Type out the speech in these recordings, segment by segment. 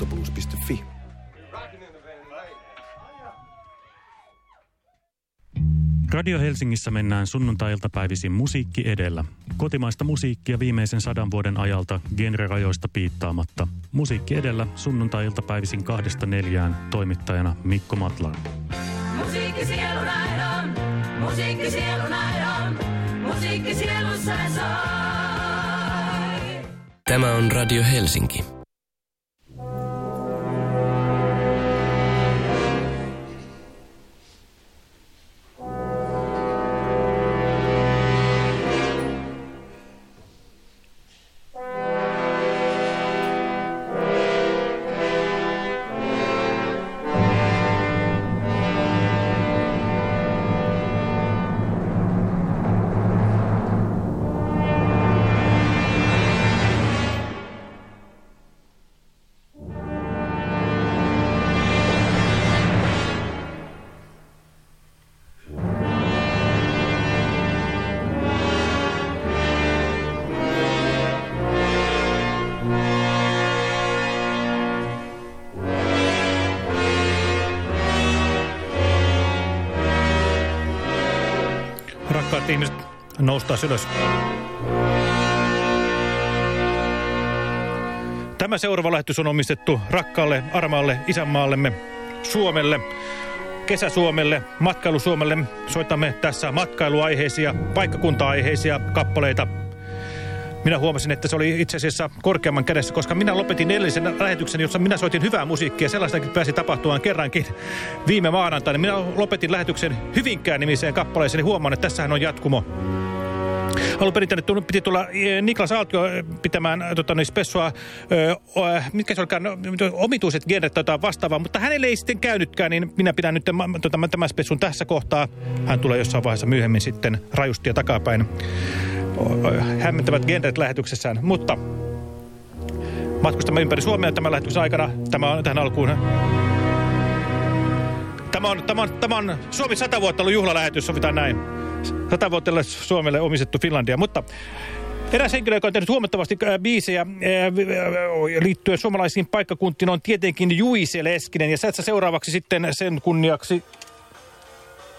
aaltoblues.fi. Radio Helsingissä mennään sunnuntai-iltapäivisin musiikki edellä. Kotimaista musiikkia viimeisen sadan vuoden ajalta genrerajoista piittaamatta. Musiikki edellä sunnuntai-iltapäivisin kahdesta neljään toimittajana Mikko Matlar. Musiikki sielun aidon, musiikki sielun aidon, musiikki sielussa. Tämä on Radio Helsinki. Noustaa ylös. Tämä seuraava lähetys on omistettu rakkaalle, armaalle, isänmaallemme, Suomelle, Kesä-Suomelle, Matkailu-Suomelle. Soitamme tässä matkailuaiheisia, paikkakunta-aiheisia kappaleita. Minä huomasin, että se oli itse asiassa korkeamman kädessä, koska minä lopetin edellisen lähetyksen, jossa minä soitin hyvää musiikkia. Sellaistakin pääsi tapahtumaan kerrankin viime maanantaina. Minä lopetin lähetyksen Hyvinkään nimiseen kappaleeseen, niin huomaan, että tässähän on jatkumo. Alun perin tänne piti tulla eh, Niklas Aaltio eh, pitämään eh, tota, niin spessua, ö, mitkä se olikaan, no, omituiset genret tota, vastaavaa, mutta hänelle ei sitten käynytkään, niin minä pidän nyt tota, tämän spessun tässä kohtaa. Hän tulee jossain vaiheessa myöhemmin sitten rajusti ja takapäin. Hämmentävät genret lähetyksessään, mutta matkustamme ympäri Suomea tämän lähetyksen aikana. Tämä on tähän alkuun Tämä on, tämä on, tämä on Suomi 100 vuotta ollut juhlalähetys, sovitaan näin. 100 vuotta Suomelle omistettu Finlandia, mutta eräs henkilö, joka on tehnyt huomattavasti äh, biisejä äh, liittyen suomalaisiin paikkakuntiin, on tietenkin Juise Leskinen. Ja sä seuraavaksi sitten sen kunniaksi...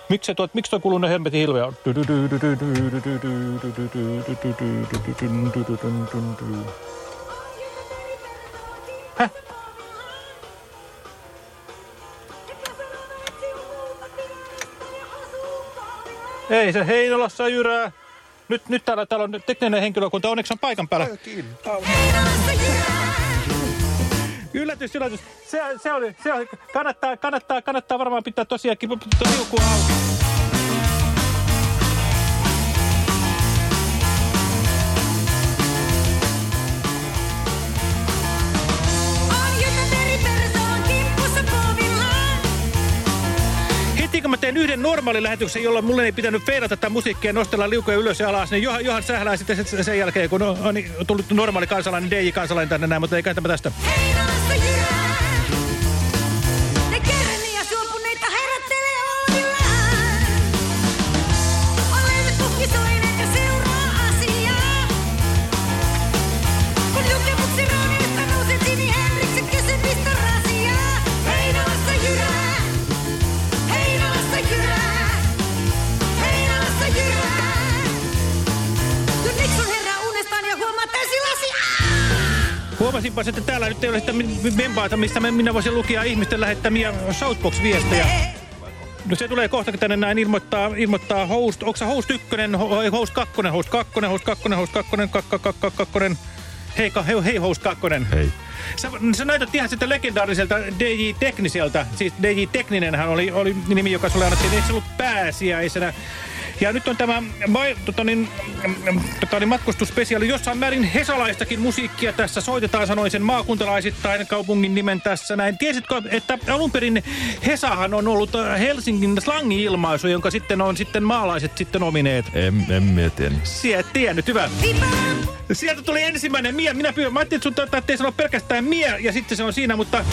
Miksi tuo, miksi tuo kuuluu ne helmetin hilveä? Häh? Ei se Heinolassa jyrää. Nyt, nyt täällä, täällä on tekninen henkilökunta, onneksi on paikan päällä. Yllätys, yllätys. Se, se oli, se oli. Kannattaa, kannattaa, kannattaa varmaan pitää tosiaankin liukua auki. Mä teen yhden normaalin lähetyksen, jolla mulle ei pitänyt feilata tätä musiikkia nostella liukoja ylös ja alas, niin Johan, Johan sählää sitten sen, sen jälkeen, kun on, on tullut normaali kansalainen, DJ-kansalainen tänne näin, mutta eikä tämä tästä. Heinolassa jyrää. Huomasinpa, että täällä nyt ei ole sitä mempaata, mistä minä voisin lukea ihmisten lähettämiä Shoutbox-viestejä. No se tulee kohta tänne näin ilmoittaa, ilmoittaa host, onko se host ykkönen, host kakkonen, host kakkonen, host kakkonen, host kakkonen, kakka, kakka, kakkonen. Hei, ka- hei, hei host kakkonen. Hei. Sä, sä näytät ihan sitä legendaariselta DJ Tekniseltä. Siis DJ Tekninenhän oli, oli nimi, joka sulle annettiin. Eikö se ollut pääsiäisenä? Ja nyt on tämä tota niin, mm, tota niin, matkustuspesiaali. Jossain määrin hesalaistakin musiikkia tässä soitetaan, sanoin sen maakuntalaisittain kaupungin nimen tässä näin. Tiesitkö, että alun perin Hesahan on ollut äh, Helsingin slangi-ilmaisu, jonka sitten on sitten maalaiset sitten omineet. En, en mä tiedä. Sieltä et tiennyt, hyvä. Sieltä tuli ensimmäinen Mia. Minä pyydän, mä ajattelin, että sun ettei sano pelkästään Mia ja sitten se on siinä, mutta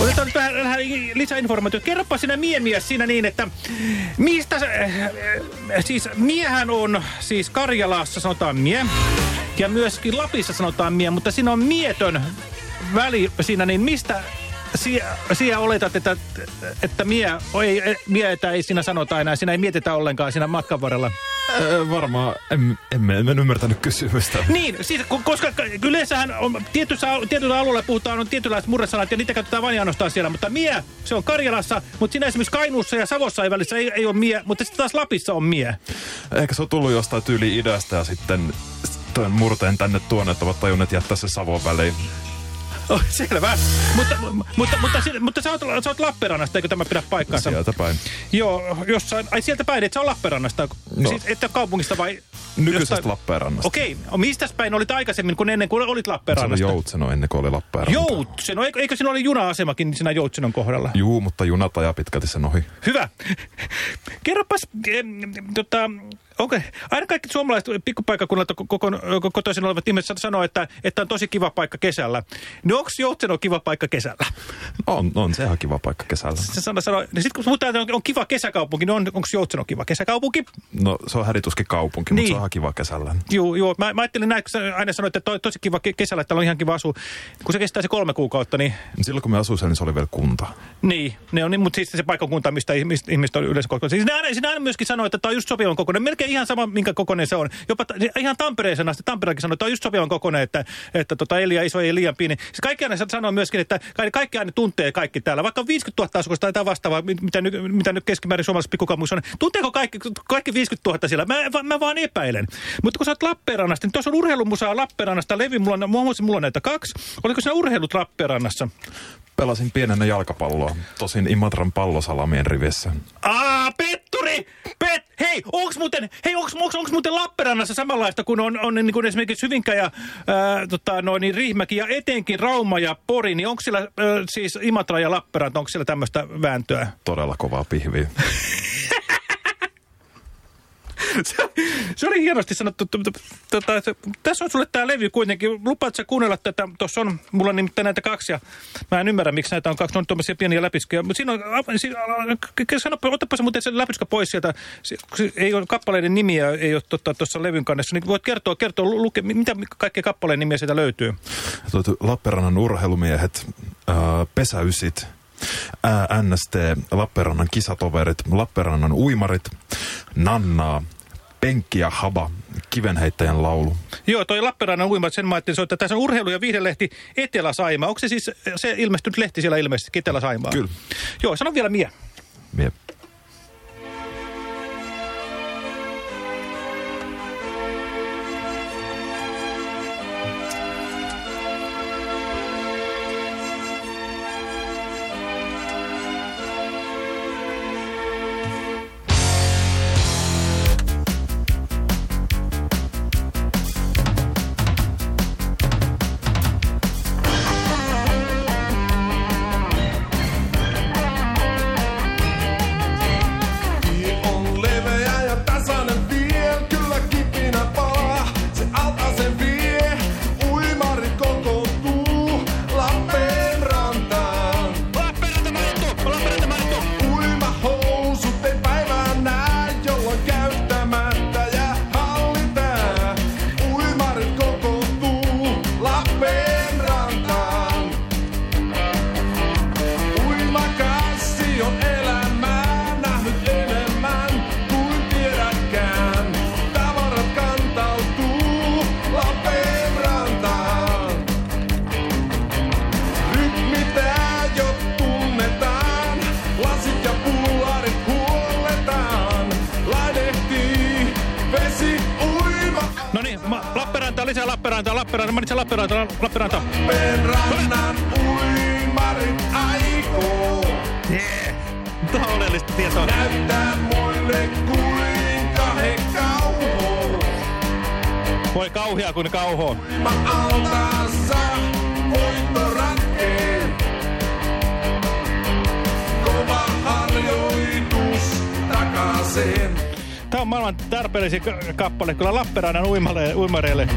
otetaan nyt vähän, vähän lisäinformaatiota. Kerropa sinä Mie-mies siinä niin, että mistä se, äh, siis Miehän on, siis Karjalassa sanotaan Mie ja myöskin Lapissa sanotaan Mie, mutta siinä on mietön väli siinä, niin mistä sinä oletat, että, että mie, ei, mie, että ei siinä sanota enää, siinä ei mietitä ollenkaan siinä matkan varrella? Öö, varmaan, en, en, en, en ymmärtänyt kysymystä. Niin, siis, koska yleensähän on, tietyssä, tietyllä alueella puhutaan on tietynlaiset murresanat ja niitä käytetään vain ainoastaan siellä, mutta mie, se on Karjalassa, mutta siinä esimerkiksi Kainuussa ja Savossa ei välissä ei, ei ole mie, mutta sitten taas Lapissa on mie. Ehkä se on tullut jostain tyyli idästä ja sitten tuon murteen tänne tuonne, että ovat tajunneet jättää se Savon väliin. Oh, selvä. Mutta, mutta, mutta, mutta sä, oot, sä oot Lappeenrannasta, eikö tämä pidä paikkaansa? Sieltä päin. Joo, jossain. Ai sieltä päin, että sä on Lappeenrannasta. No. Siis, että kaupungista vai? Nykyisestä jostain... Lappeenrannasta. Okei. Okay. Mistä päin olit aikaisemmin, kun ennen kuin olit Lappeenrannasta? Se oli Joutseno ennen kuin oli Lappeenrannasta. Joutseno? Eikö, eikö siinä oli juna-asemakin siinä Joutsenon kohdalla? Juu, mutta junat ajaa pitkälti sen ohi. Hyvä. Kerropas, eh, tota, Okei. Okay. Aina kaikki suomalaiset pikkupaikkakunnalta kotoisin olevat ihmiset sanoo, että, että on tosi kiva paikka kesällä. No onko Joutseno kiva paikka kesällä? On, on se ihan kiva paikka kesällä. Se sana sanoo, niin sitten kun puhutaan, että on, on kiva kesäkaupunki, niin on, onko Joutseno kiva kesäkaupunki? No se on härituskin kaupunki, niin. mutta se on ihan kiva kesällä. Joo, joo. Mä, mä ajattelin näin, kun sä aina sanoit, että to, tosi kiva kesällä, että on ihan kiva asua. Kun se kestää se kolme kuukautta, niin... Silloin kun me asuin siellä, niin se oli vielä kunta. Niin, ne on, niin, mutta siis se paikkakunta, mistä ihmiset on yleensä kokoinen. Siis ne aina, siinä aina myöskin sanoo, että tämä on just sopivan kokoinen. Melkein ihan sama, minkä kokoinen se on. Jopa ihan Tampereeseen asti, Tampereellakin sanoo, että on just sopivan kokoinen, että, että tota, ei liian iso, ei liian pieni. Siis kaikki aina sanoo myöskin, että kaikki aina tuntee kaikki täällä. Vaikka on 50 000 asukasta tai vastaavaa, mitä, nyt, mitä nyt keskimäärin suomalaisessa pikkukaupungissa on. Tunteeko kaikki, kaikki 50 000 siellä? Mä, mä vaan epäilen. Mutta kun sä oot Lappeenrannasta, niin tuossa on urheilumusaa Lappeenrannasta. Levi, mulla on, mulla on näitä kaksi. Oliko sinä urheilut Lappeenrannassa? Pelasin pienenä jalkapalloa, tosin Imatran pallosalamien rivissä. Aa, petturi! Pet! Hei, onks muuten, hei, onks, onks, onks muuten Lappeenrannassa samanlaista kuin on, on niin kuin esimerkiksi Hyvinkä ja ää, tota, no, niin Riihimäki ja etenkin Rauma ja Pori, niin onko siellä ää, siis Imatra ja Lappeenranta, onko siellä tämmöistä vääntöä? Todella kovaa pihviä. se, se oli hienosti sanottu. Tässä on sulle tämä levy kuitenkin. Lupaatko kuunnella tätä? Tuossa on, mulla on nimittäin näitä kaksi ja mä en ymmärrä, miksi näitä on kaksi. Ne on tuommoisia pieniä läpisköjä. Mutta siinä on, siinä, sano, otapa se muuten se läpyskä pois sieltä. Ei ole kappaleiden nimiä, ei ole tuossa tota, levyn kannessa. Niin voit kertoa, kertoa luke, mitä kaikkea kappaleen nimiä sieltä löytyy? Lappeenrannan urheilumiehet, äh, pesäysit, NST, Lappeenrannan kisatoverit, Lappeenrannan uimarit, Nannaa, Penkki ja Haba, kivenheittäjän laulu. Joo, toi Lappeenrannan uimat, sen mä ajattelin, että tässä on urheilu- ja viihdelehti Etelä-Saimaa. Onko se siis se ilmestynyt lehti siellä ilmeisesti, Etelä-Saimaa? Kyllä. Joo, sano vielä mie. Mie. Lappeenranta, Lappeenranta, mainitse Lappeenranta, Lappeenranta. Lappeenrannan uimarit aikoo. Yeah. Tuohon oleellista tietoa. Näyttää muille kuinka he kauhoo. Voi kauhia kuin kauhoo. Uima altaassa voitto ratkee. Kova harjoitus takaisin. Tämä on maailman tarpeellisin kappale kyllä Lappeenrannan uimareille.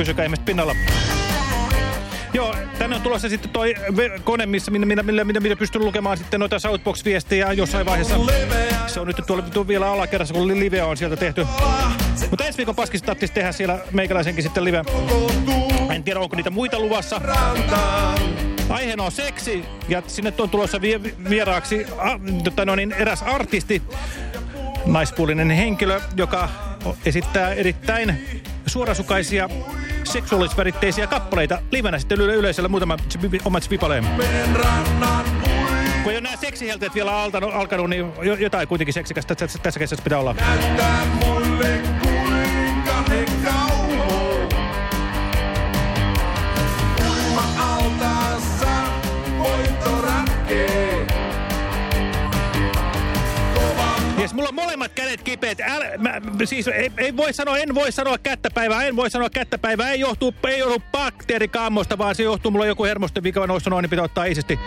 Pysykää ihmiset pinnalla. Joo, tänne on tulossa sitten toi kone, missä, minä, minä, minä, minä, minä pystyn lukemaan sitten noita Southbox-viestejä jossain vaiheessa. Se on nyt tuolla, tuolla vielä alakerrassa, kun live on sieltä tehty. Mutta ensi viikon paskissa tarvitsisi tehdä siellä meikäläisenkin sitten live. En tiedä, onko niitä muita luvassa. Aiheena on seksi ja sinne on tulossa vie, vieraaksi a, tota, no niin, eräs artisti, naispuolinen henkilö, joka esittää erittäin suorasukaisia seksuaalisväritteisiä kappaleita livenä sitten yle muutama omat vipaleen. Kun ei ole nämä seksihelteet vielä altanut, alkanut, niin jo- jotain kuitenkin seksikästä tässä, kesässä pitää olla. Näyttää muille kuinka Kova Jes, mulla on molemmat kädet kipeät. Äl, mä, siis ei, ei, voi sanoa, en voi sanoa kättäpäivää, en voi sanoa kättäpäivää. Ei johtuu, ei johdu bakteerikammosta, vaan se johtuu, mulla on joku hermosten vika noussut noin, niin pitää ottaa iisisti.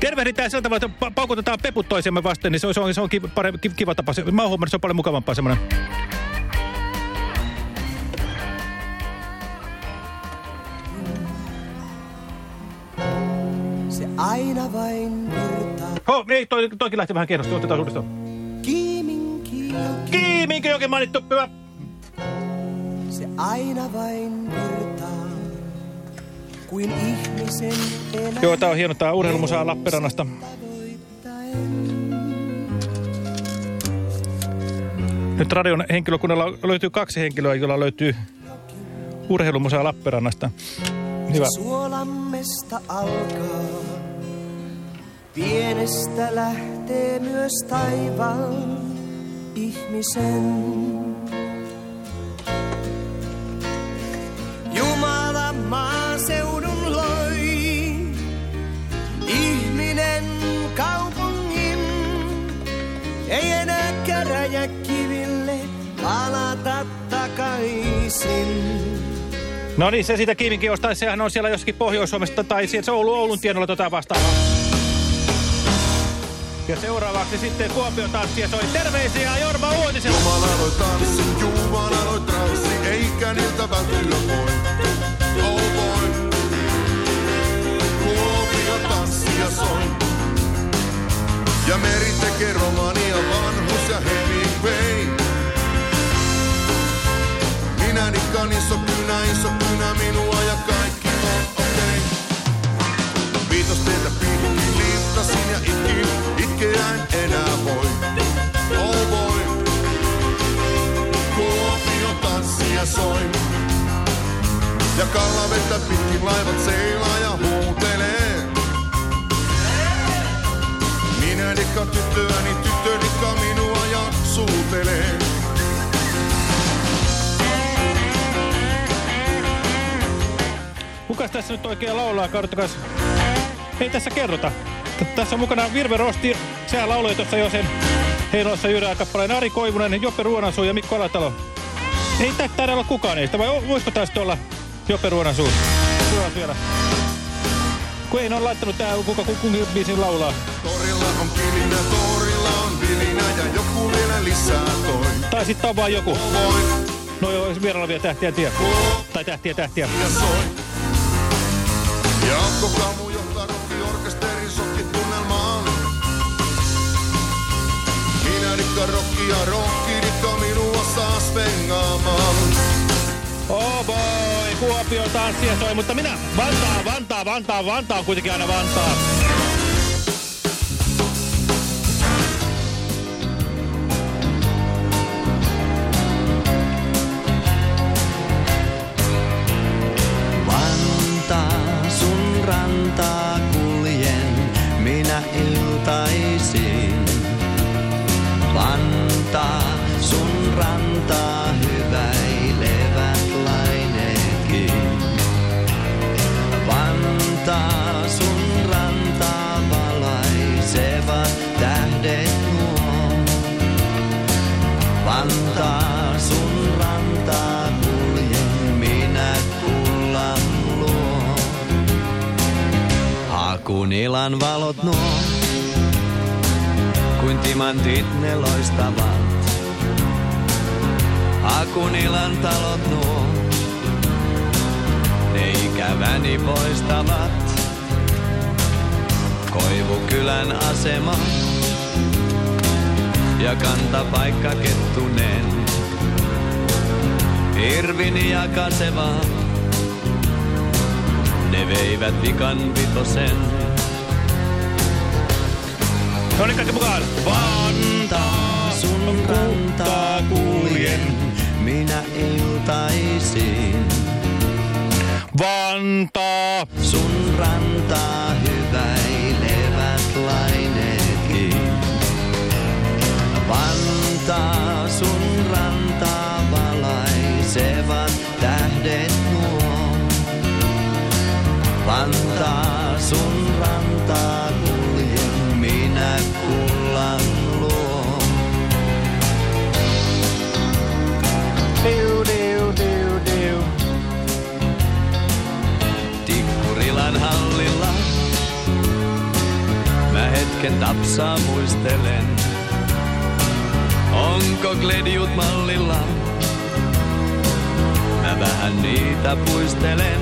Tervehditään sillä tavalla, että pa- paukutetaan peput toisemme vasten, niin se on, se on, se on kiva, parempi, ki- kiva tapa. Mä oon huomannut, se on paljon mukavampaa semmoinen. Se aina vain virtaa. Ho, ei, toi, toikin lähti vähän kienosti, otetaan uudestaan. Joki, Kiiminkin jokin mainittu, hyvä. se aina vain virtaa. Kuin ihmisen elämä Joo, tää on hieno, tää urheilumusaa Lappeenrannasta. Nyt radion henkilökunnalla löytyy kaksi henkilöä, jolla löytyy urheilumusaa Lappeenrannasta. Hyvä. Suolammesta alkaa. Pienestä lähtee myös taivaan ihmisen. Jumala maaseudun loi, ihminen kaupungin. Ei enää käräjäkiville palata takaisin. No niin, se siitä Kiiminkiostaa, sehän on siellä jossakin Pohjois-Suomesta tai sieltä Oulu, Oulun tienoilla tota vastaavaa. Ja seuraavaksi sitten Kuopion tanssija soi terveisiä Jorma Uotisella. Jumala aloi tanssin, Jumala aloi transsi, eikä niiltä välttyä voi. Oh boy. Kuopio tanssia soi. Ja meri tekee romania, vanhus ja Hemingway. Minä nikkaan iso kynä, iso kynä minua ja kaikki on okei. Okay. Viitos teiltä pihki, liittasin ja itkin, Ja kallavettä pitkin laivat seilaa ja huutelee. Minä dikkaan tyttöäni, tyttö dikkaa minua ja suutelee. Kukas tässä nyt oikein laulaa, kertokas? Ei tässä kerrota. T- Tässä on mukana Virve Rosti, sehän lauloi tuossa jo sen Heinolassa Jyrää kappaleen Ari Koivunen, Joppe Ruonansuu ja Mikko Alatalo. Ei tä taida olla kukaan niistä, vai voisiko taas olla Joppe Ruonansuu? Ruonas vielä. Kun ei ne ole laittanut tää, kuka ku- kunkin biisin laulaa. Torilla on kilinä, torilla on vilinä ja joku vielä lisää toi. Tai sitten on vaan joku. No joo, vierailavia tähtiä en tiedä. Tai tähtiä tähtiä. ja soi. Ja Akko Kamu johtaa rockiorkesterin sokkitunnelmaan. Minä dikkaan rockia, rocki Kuopio tanssia soi, mutta minä Vantaa, Vantaa, Vantaa, Vantaa on kuitenkin aina Vantaa. Vantaa sun minä iltaisin. Vantaa sun Sun rantaa. Hakunilan valot nuo, kuin timantit ne loistavat. Hakunilan talot nuo, ne ikäväni poistavat. Koivukylän asema ja kantapaikka Kettunen. Irvin ja Kaseva, Ne veivät vikan vitosen. No niin, kaikki mukaan. Vantaa sun rantaa kuljen, minä iltaisin. Vantaa. Sun rantaa hyväilevät laineetkin. Vantaa sun rantaa valaisevat tähdet nuo. Vantaa sun rantaa kuljen minä kullan luo. Diu, diu, diu, diu. Tikkurilan hallilla. Mä hetken tapsaa muistelen. Onko gledjut mallilla? Mä vähän niitä puistelen.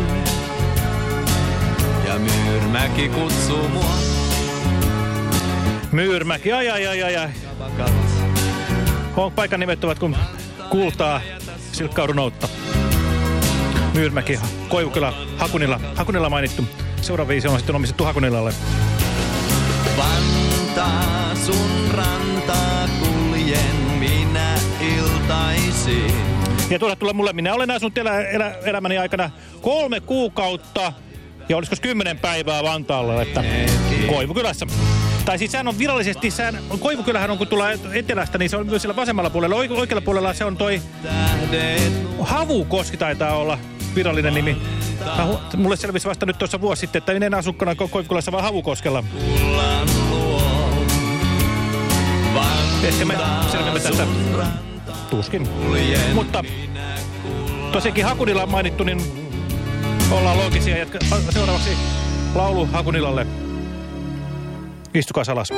Ja Myyrmäki kutsuu mua. Myyrmäki, ai ai ai ai paikan nimet ovat kun kultaa, silkkaudunoutta. Myyrmäki, Koivukylä, Hakunilla. Hakunilla mainittu. Seuraava viisi on sitten omistettu Hakunilalle. Vantaa sun rantaa iltaisin. Ja tuoda tulla mulle, minä olen asunut elä, elä, elämäni aikana kolme kuukautta ja olisiko kymmenen päivää Vantaalla, että Koivukylässä. Tai siis sehän on virallisesti, sehän, Koivukylähän on kun tulee etelästä, niin se on myös siellä vasemmalla puolella. Oike- Oikealla puolella se on toi Havukoski taitaa olla virallinen nimi. Mä Mulle selvisi vasta nyt tuossa vuosi sitten, että en asukkana Ko- Koivukylässä, vaan Havukoskella. Ehkä me selviämme tästä tuskin. Mutta tosiaankin Hakunilla on mainittu, niin ollaan loogisia. Jatka seuraavaksi laulu Hakunilalle. Istukaa alas.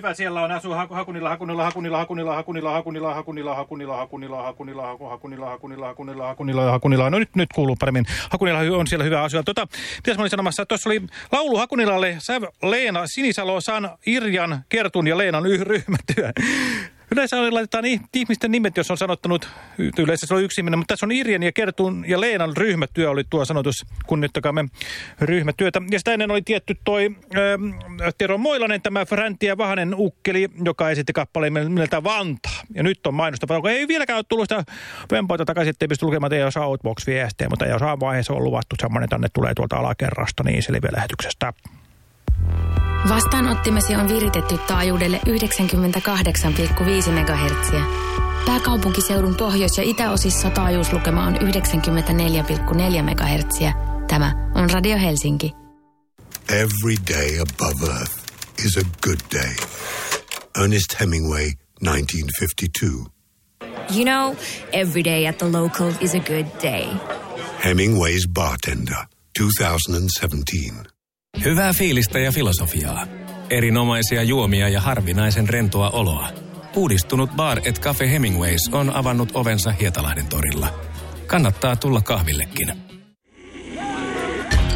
Hyvä siellä on asuu Haku- Hakunilla, Hakunilla, Hakunilla, Hakunilla, Hakunilla, Hakunilla, Hakunilla, Hakunilla, Hakunilla, Hakunilla, Haku- Hakunilla, Hakunilla, Hakunilla, Hakunilla Hakunilla. No nyt, nyt kuuluu paremmin. Hakunilla on siellä hyvä asia. Tota, mitäs mä olin sanomassa? Tuossa oli laulu Hakunilalle, Leena, Sinisalo, San, Irjan, Kertun ja Leenan yh- ryhmätyö. Yleensä laitetaan ihmisten nimet, jos on sanottanut, yleensä se on yksi ihminen, mutta tässä on Irjan ja Kertun ja Leenan ryhmätyö oli tuo sanotus, kunnittakaamme ryhmätyötä. Ja sitä ennen oli tietty toi äh, Tero Moilanen, tämä Fränti ja Vahanen ukkeli, joka esitti kappaleen nimeltä Vantaa. Ja nyt on mainosta, vaikka ei vieläkään ole tullut sitä vempoita takaisin, ettei pysty lukemaan teidän osa Outbox-viestejä, mutta jossain vaiheessa on luvattu semmoinen, tänne tulee tuolta alakerrasta, niin selviä-lähetyksestä. Vastaanottimesi on viritetty taajuudelle 98,5 MHz. Pääkaupunkiseudun pohjois- ja itäosissa taajuuslukema on 94,4 MHz. Tämä on Radio Helsinki. Every day above Earth is a good day. Ernest Hemingway, 1952. You know, every day at the local is a good day. Hemingway's Bartender, 2017. Hyvää fiilistä ja filosofiaa. Erinomaisia juomia ja harvinaisen rentoa oloa. Uudistunut Bar et Cafe Hemingways on avannut ovensa Hietalahden torilla. Kannattaa tulla kahvillekin.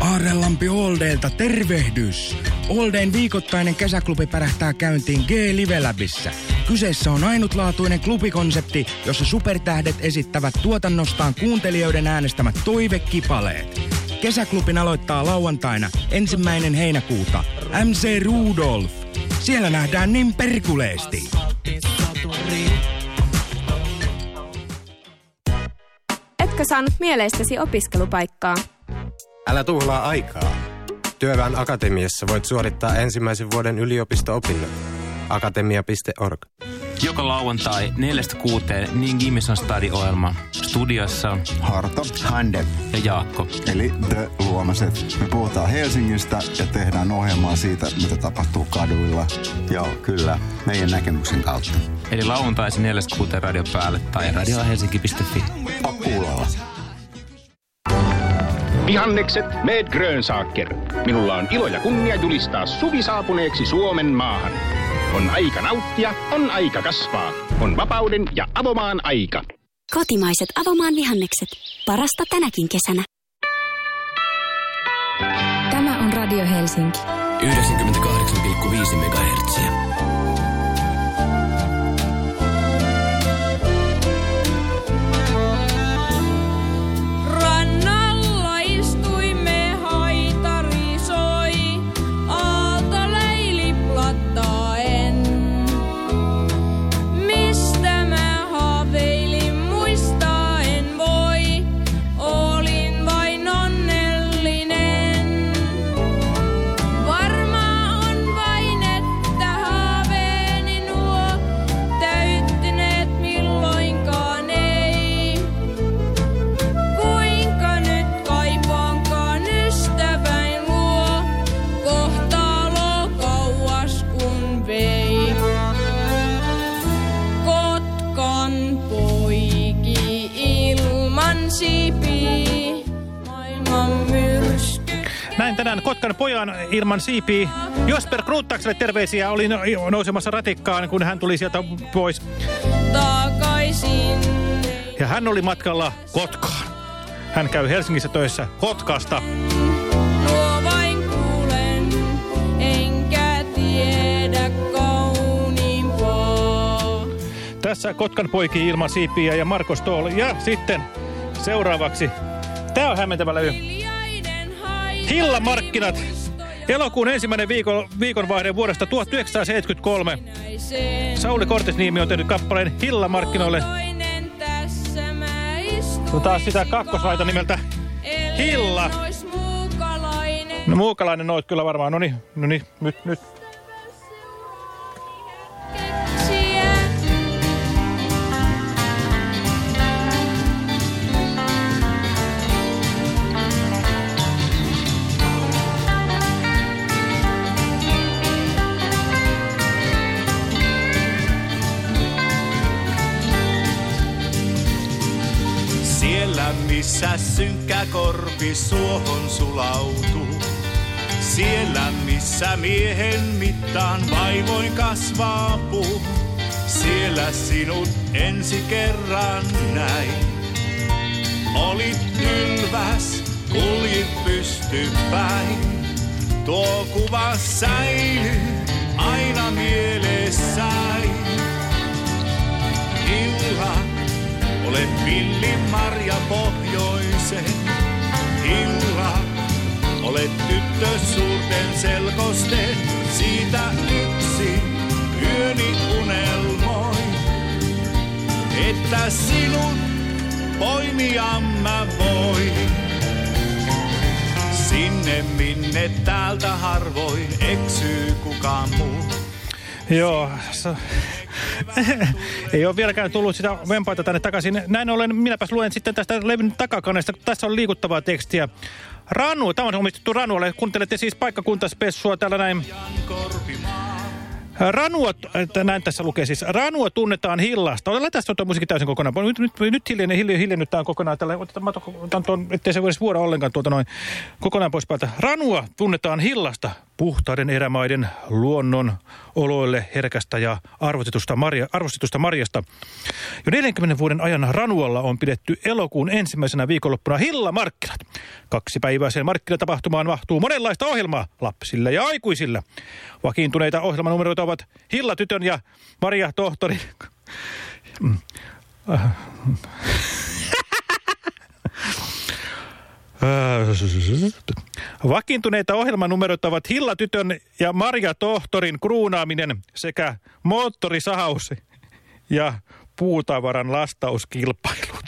Aarrelampi Oldeilta tervehdys! Oldein viikoittainen kesäklubi pärähtää käyntiin G-Live Labissa. Kyseessä on ainutlaatuinen klubikonsepti, jossa supertähdet esittävät tuotannostaan kuuntelijoiden äänestämät toivekipaleet. Kesäklubin aloittaa lauantaina ensimmäinen heinäkuuta MC Rudolf. Siellä nähdään niin perkuleesti. Etkö saanut mieleistäsi opiskelupaikkaa? Älä tuhlaa aikaa. Työväen Akatemiassa voit suorittaa ensimmäisen vuoden yliopisto-opinnot. Akatemia.org. Joka lauantai 4-6 niin Gimison stadioilma. Studiossa Harto, Hande ja Jaakko. eli The Luomaset. Me puhutaan Helsingistä ja tehdään ohjelmaa siitä, mitä tapahtuu kaduilla. Joo, kyllä. Meidän näkemyksen kautta. Eli lauantaisin 4-6 radio päälle tai radiohelsinki.fi. Kuulolla. Vihannekset med grönsaker. Minulla on ilo ja kunnia julistaa suvi saapuneeksi Suomen maahan. On aika nauttia, on aika kasvaa. On vapauden ja avomaan aika. Kotimaiset avomaan vihannekset. Parasta tänäkin kesänä. Tämä on Radio Helsinki. 98,5 MHz. Ilman siipiä. Josper Knuttakselle terveisiä. Oli no- nousemassa ratikkaan, kun hän tuli sieltä pois. Takaisin Ja hän oli matkalla Kotkaan. Hän käy Helsingissä töissä Kotkasta. Tässä Kotkan poiki ilman siipiä ja Marko Stoll. Ja sitten seuraavaksi. Tää on hämmentävä levy. Hillamarkkinat. Elokuun ensimmäinen viikon, viikonvaihde vuodesta 1973. Sauli Kortes-niimi on tehnyt kappaleen mä istun. No taas sitä kakkosraita nimeltä Hilla. No muukalainen oot kyllä varmaan. No niin, no niin, nyt, nyt. Missä synkkä korpi suohon sulautuu. Siellä missä miehen mittaan vaivoin kasvaa puu. Siellä sinut ensi kerran näin. Olit ylväs, kuljit pystypäin. Tuo kuva säilyy aina mielessäin. Illa, olet villi marja pohjoisen. Illa, olet tyttö suurten selkosten. Siitä yksi yöni unelmoi, että sinun poimia mä voin. Sinne minne täältä harvoin eksyy kukaan muu. Joo, s- ei ole vieläkään tullut sitä vempaita tänne takaisin. Näin ollen minäpäs luen sitten tästä levyn takakaneesta, kun tässä on liikuttavaa tekstiä. Ranu, tämä on omistettu Ranualle. Kuuntelette siis paikkakuntaspessua täällä näin. Ranua, näin tässä lukee siis, Ranua tunnetaan hillasta. Tästä tuota musiikki täysin kokonaan. Nyt, nyt, nyt hiljennyt, hiljennyt, hiljennytään kokonaan tällä. Otetaan, mä otan tuon, ettei se voisi vuoda ollenkaan tuolta noin kokonaan pois päältä. Ranua tunnetaan hillasta. Puhtaiden erämaiden luonnon oloille herkästä ja arvostetusta, marja, arvostetusta marjasta. Jo 40 vuoden ajan Ranualla on pidetty elokuun ensimmäisenä viikonloppuna Hilla-markkinat. Kaksi päiväiseen markkinatapahtumaan mahtuu monenlaista ohjelmaa lapsille ja aikuisille. Vakiintuneita ohjelmanumeroita ovat Hilla-tytön ja Maria Tohtori. Vakiintuneita ohjelmanumeroita ovat Hilla-tytön ja Marja Tohtorin kruunaaminen sekä moottorisahaus ja puutavaran lastauskilpailut.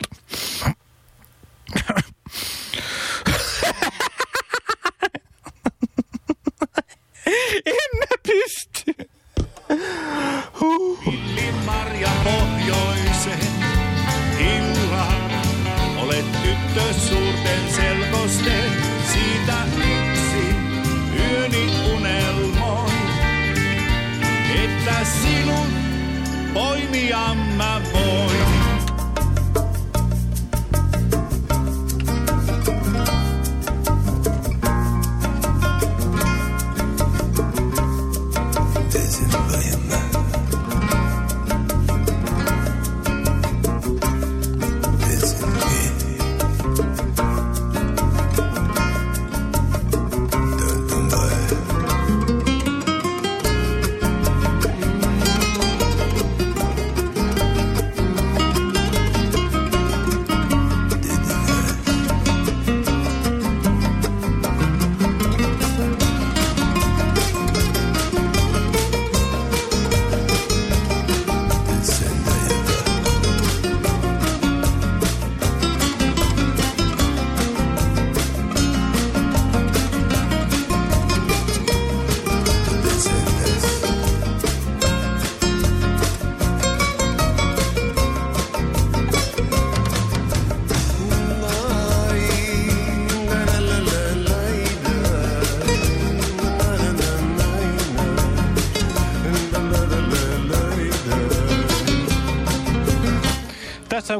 En pysty. Huh. Marja pohjoiseen tyttö suurten selkosten, siitä miksi yöni unelmoin. Että sinun poimia mä voin.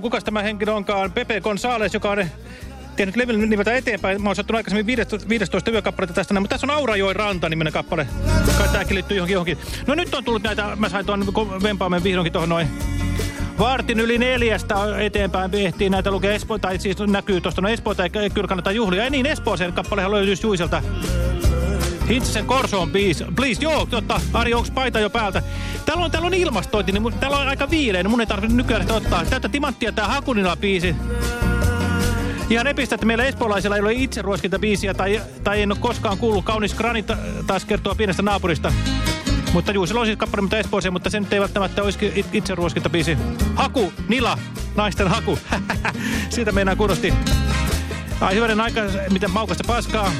Kuka tämä henkilö onkaan? Pepe Gonzales, joka on tehnyt levyn nimeltä eteenpäin. Mä oon sattunut aikaisemmin 15, 15 yökappaletta tästä, näin, mutta tässä on Aurajoen ranta niminen kappale. Kai tääkin liittyy johonkin johonkin. No nyt on tullut näitä, mä sain tuon vempaamen vihdoinkin tuohon noin. Vartin yli neljästä eteenpäin ehtii näitä lukea Espoo, tai siis näkyy tuosta no Espoo tai kyllä kannattaa juhlia. Ei niin, Espooseen kappalehan löytyisi Juiselta. Hintsen Korsoon, please. please. Joo, totta. Ari, onks paita jo päältä? Täällä on, täällä on ilmastointi, niin täällä on aika viileinen. Mun ei tarvitse nykyään ottaa. Täyttä timanttia tää Hakunila-biisi. Ihan epistä, että meillä espoolaisilla ei ole itse biisiä tai, tai en ole koskaan kuullut. Kaunis Granit taas kertoo pienestä naapurista. Mutta juu, sillä on siis kappale, mutta Espooseen, mutta se nyt ei välttämättä olisi it- itse biisi. Haku, Nila, naisten haku. Siitä meinaa kuulosti. Ai hyvänen aika, miten maukasta paskaa.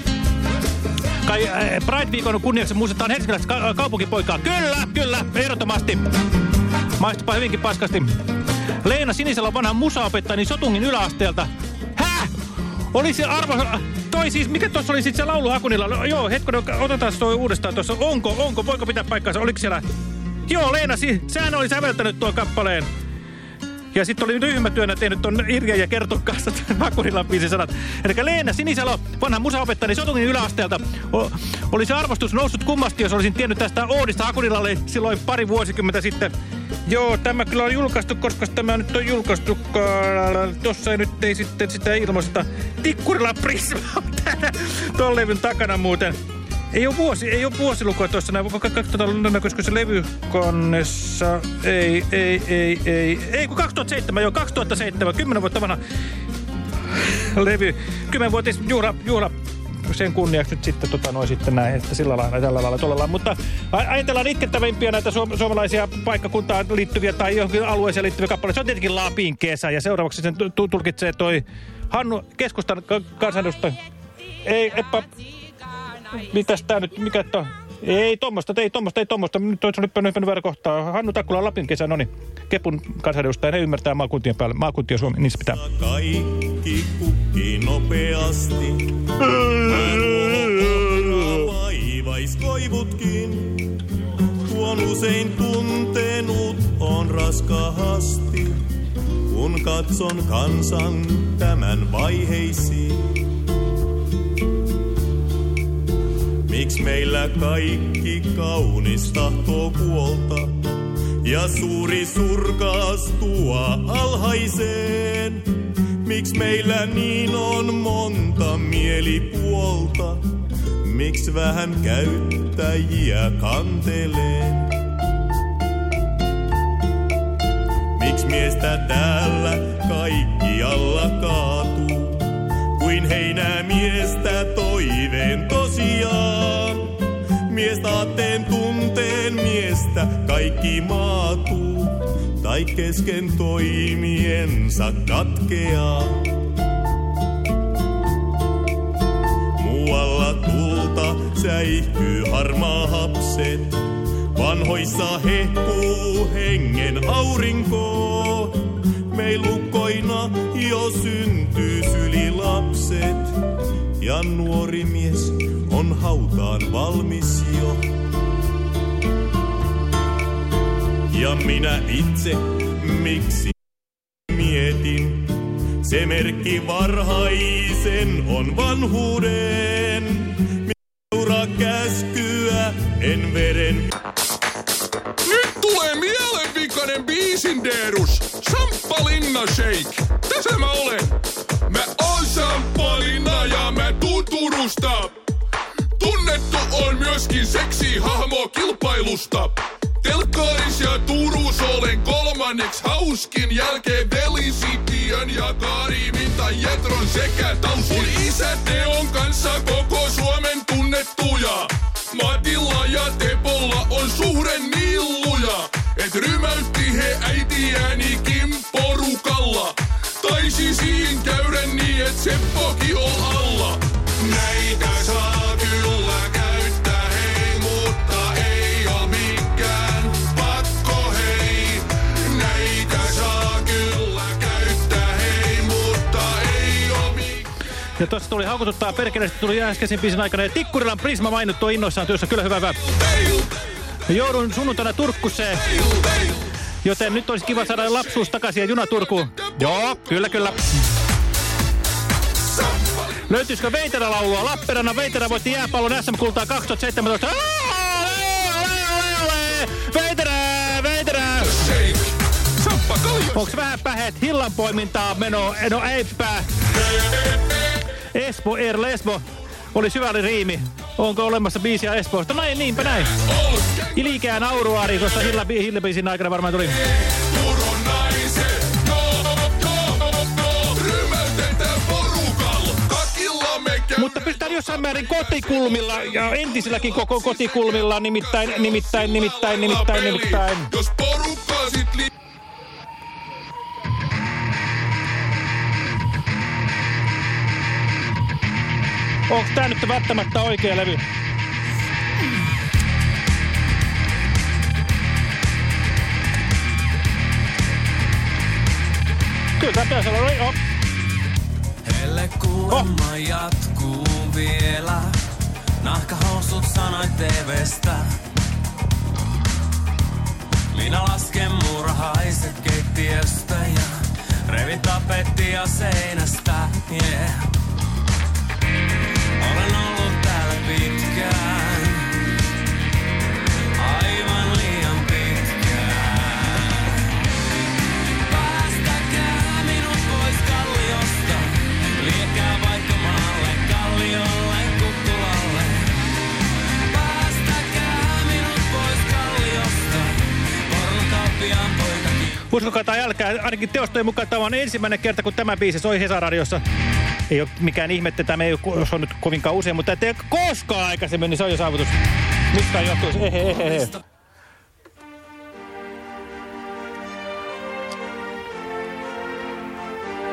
Kai äh, Pride-viikon kunniaksi muistetaan helsinkiläistä ka kaupunkipoikaa. Kyllä, kyllä, ehdottomasti. Maistupa hyvinkin paskasti. Leena Sinisellä vanha musaopettaja niin Sotungin yläasteelta. Häh? Oli se arvo... Toi siis, mikä tuossa oli sitten se laulu Hakunilla? No, Joo, hetkonen, otetaan toi uudestaan tuossa. Onko, onko, voiko pitää paikkaansa? Oliko siellä... Joo, Leena, si sehän oli säveltänyt tuon kappaleen. Ja sitten oli ryhmätyönä tehnyt ton Irja ja Kerton kanssa tämän Hakunilan biisin sanat. Eli Leena Sinisalo, vanha niin Sotungin yläasteelta. O olisi arvostus noussut kummasti, jos olisin tiennyt tästä Oodista Hakunilalle silloin pari vuosikymmentä sitten. Joo, tämä kyllä on julkaistu, koska tämä nyt on julkaistu. Tuossa nyt ei sitten sitä ilmoista. Tikkurila Prisma on levyn takana muuten. Ei ole vuosi, ei ole vuosilukua tuossa näin. Katsotaan, koska se levykonnessa... Ei, ei, ei, ei. Ei, kun 2007, joo, 2007, 10 vuotta vanha levy. 10-vuotis juhla, juhla sen kunniaksi nyt sitten, tota, noin, sitten näin, että sillä lailla, tällä lailla, tuolla lailla. Mutta ajatellaan itkettävimpiä näitä suom suomalaisia paikkakuntaan liittyviä tai johonkin alueeseen liittyviä kappaleita. Se on tietenkin Lapin kesä ja seuraavaksi sen tu- tu- tulkitsee toi Hannu keskustan ka kansanedustaja. Ei, epä... Mitäs tää nyt, mikä to? Ei tommosta, ei tommosta, ei tommosta. Nyt olisi hyppänyt, hyppänyt väärä kohtaa. Hannu Takkula Lapin kesä, no niin. Kepun kansanedustaja, ne ymmärtää maakuntien päälle. Maakuntien Suomi, niissä pitää. Kaikki kukki nopeasti. Vaivaiskoivutkin. Tuon usein tuntenut on raskaasti. Kun katson kansan tämän vaiheisiin. Miksi meillä kaikki kaunis tahtoo kuolta ja suuri surkastua alhaiseen? Miksi meillä niin on monta mielipuolta? Miksi vähän käyttäjiä kantelee? Miksi miestä täällä kaikkialla kaatuu? Kuin heinää miestä toiveen tosiaan. Miestä aatteen tunteen miestä kaikki maatuu. Tai kesken toimiensa katkeaa. Muualla tulta säihkyy harmaa hapset. Vanhoissa hehkuu hengen aurinko. Meil lukkoina jo syntyy sylilapset. Ja nuori mies on hautaan valmis jo. Ja minä itse, miksi mietin, se merkki varhaisen on vanhuuden. Minä käskyä, en veren Nyt tulee mielenvikainen biisindeerus. Kilpailusta. Telkkaris ja Turus olen kolmanneksi hauskin jälkeen Velisitiön ja Karimin tai Jetron sekä Talsin. Mun isä Teon kanssa koko Suomen tunnettuja. Matilla ja Tepolla on suhde nilluja. Et rymäytti he äitiäänikin porukalla. Taisi siin käydä niin, et Seppokin on alla. Ja tuossa tuli haukututtaa perkeleesti, tuli äskeisen biisin aikana. Ja Tikkurilan Prisma mainittu innoissaan työssä. Kyllä hyvä, hyvä. Joudun sunnuntaina Turkkuseen. Joten nyt olisi kiva saada lapsuus takaisin ja juna Turkuun. Joo, kyllä, kyllä. Löytyisikö Veiterä laulua? Lappeenrannan Veiterä voitti jääpallon SM-kultaa 2017. Veiterä, Veiterä! Onks vähän pähet hillanpoimintaa meno? No eipä. Espo Air Lesbo oli syväli riimi. Onko olemassa biisiä Espoosta? No ei, niinpä näin. Ilikään Auruari tuossa Hillabiisin aikana varmaan tuli. Mutta pystytään jossain määrin kotikulmilla ja entisilläkin koko kotikulmilla, nimittäin, nimittäin, nimittäin, nimittäin, nimittäin. Onko tää nyt välttämättä oikea levy? Kyllä tää pitäisi olla. Joo. Helle kuulemma jatkuu vielä. Nahkahousut sanoit TVstä. Minä lasken murhaiset keittiöstä ja revin tapettia seinästä. Yeah. Uskokaa tai älkää, ainakin teostojen mukaan tämä on ensimmäinen kerta, kun tämä biisi soi Hesa-radiossa. Ei ole mikään ihme, että tämä ei ole on nyt kovinkaan usein, mutta ettei koskaan aikaisemmin, niin se on jo saavutus. Mistä ehe.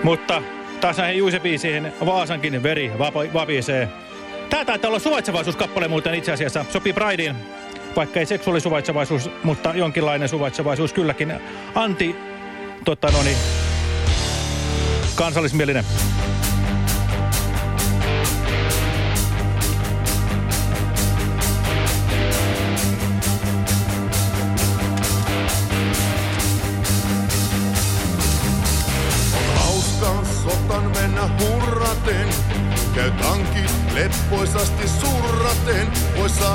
Mutta taas näihin Juise-biisiin Vaasankin veri vapisee. Tää taitaa olla suvaitsevaisuuskappale muuten itse asiassa. Sopii Prideen, vaikka ei seksuaalisuvaitsevaisuus, mutta jonkinlainen suvaitsevaisuus kylläkin. Anti, tota no niin, kansallismielinen.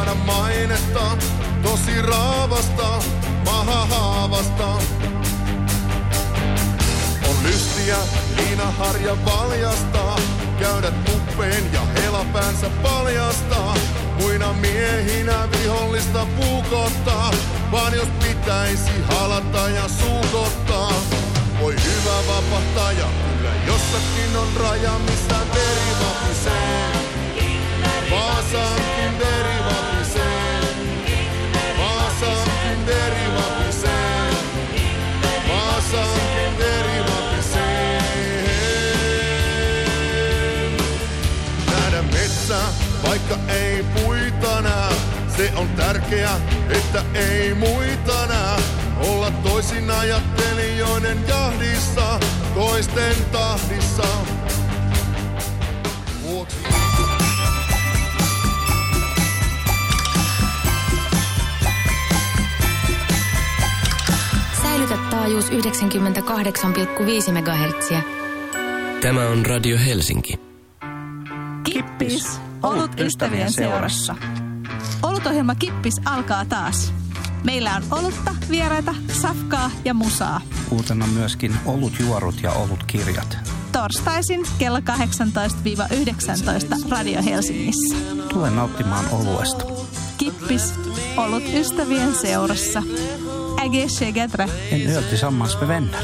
Saada mainetta tosi raavasta, mahahaavasta. On lystiä, liinaharja valjastaa, käydä tuppeen ja helapäänsä paljastaa. Muina miehinä vihollista puukottaa, vaan jos pitäisi halata ja suukottaa. Voi hyvä vapahtaja, kyllä jossakin on raja, missä veri vapisee. Vaasaankin veri vapisee. Tärkeä, että ei muita nää. Olla toisin ajattelijoiden jahdissa, toisten tahdissa. Vuoksi... Säilytä taajuus 98,5 MHz. Tämä on Radio Helsinki. Kippis, olut ystävien seurassa. Olutohjelma Kippis alkaa taas. Meillä on olutta, vieraita, safkaa ja musaa. Uutena myöskin olutjuorut ja olutkirjat. Torstaisin kello 18-19 Radio Helsingissä. Tule nauttimaan oluesta. Kippis, olut ystävien seurassa. Äge Shegedre. En öl tillsammans med vänner.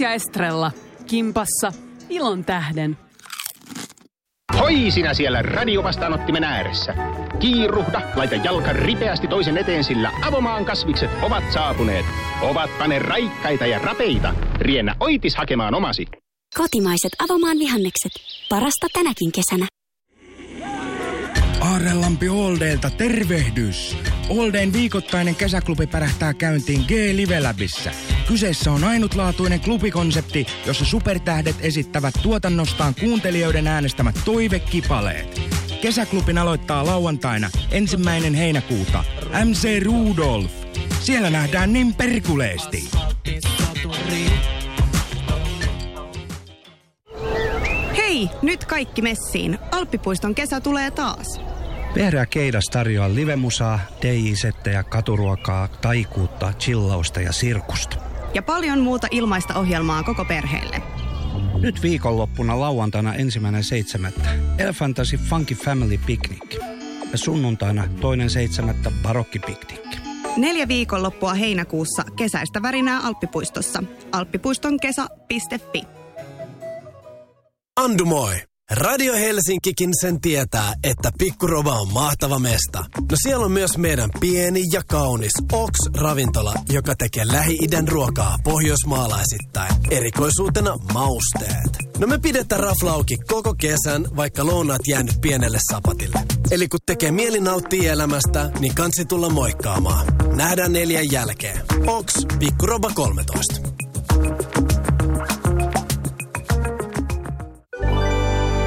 Ja Estrella. Kimpassa. Ilon tähden. Hoi sinä siellä radiovastaanottimen ääressä. Kiiruhda, laita jalka ripeästi toisen eteen, sillä avomaan kasvikset ovat saapuneet. Ovatpa ne raikkaita ja rapeita. Riennä oitis hakemaan omasi. Kotimaiset avomaan vihannekset. Parasta tänäkin kesänä. Aarrelampi Oldeelta tervehdys! Oldeen viikoittainen kesäklubi pärähtää käyntiin G-Live Labissa. Kyseessä on ainutlaatuinen klubikonsepti, jossa supertähdet esittävät tuotannostaan kuuntelijoiden äänestämät toivekipaleet. Kesäklubin aloittaa lauantaina ensimmäinen heinäkuuta MC Rudolf. Siellä nähdään niin perkuleesti. Hei, nyt kaikki messiin. Alppipuiston kesä tulee taas. Vehreä keidas tarjoaa livemusaa, DJ-settejä, katuruokaa, taikuutta, chillausta ja sirkusta. Ja paljon muuta ilmaista ohjelmaa koko perheelle. Nyt viikonloppuna lauantaina ensimmäinen seitsemättä Elefantasy Funky Family Picnic. Ja sunnuntaina toinen seitsemättä Barokkipiknik. Neljä viikonloppua heinäkuussa kesäistä värinää Alppipuistossa. Alppipuiston kesä.fi. Andumoi! Radio Helsinkikin sen tietää, että Pikkurova on mahtava mesta. No siellä on myös meidän pieni ja kaunis Ox-ravintola, joka tekee Lähi-idän ruokaa pohjoismaalaisittain. Erikoisuutena mausteet. No me pidetään raflauki koko kesän, vaikka lounaat jäänyt pienelle sapatille. Eli kun tekee mieli nauttia elämästä, niin kansi tulla moikkaamaan. Nähdään neljän jälkeen. Ox, Pikkuroba 13.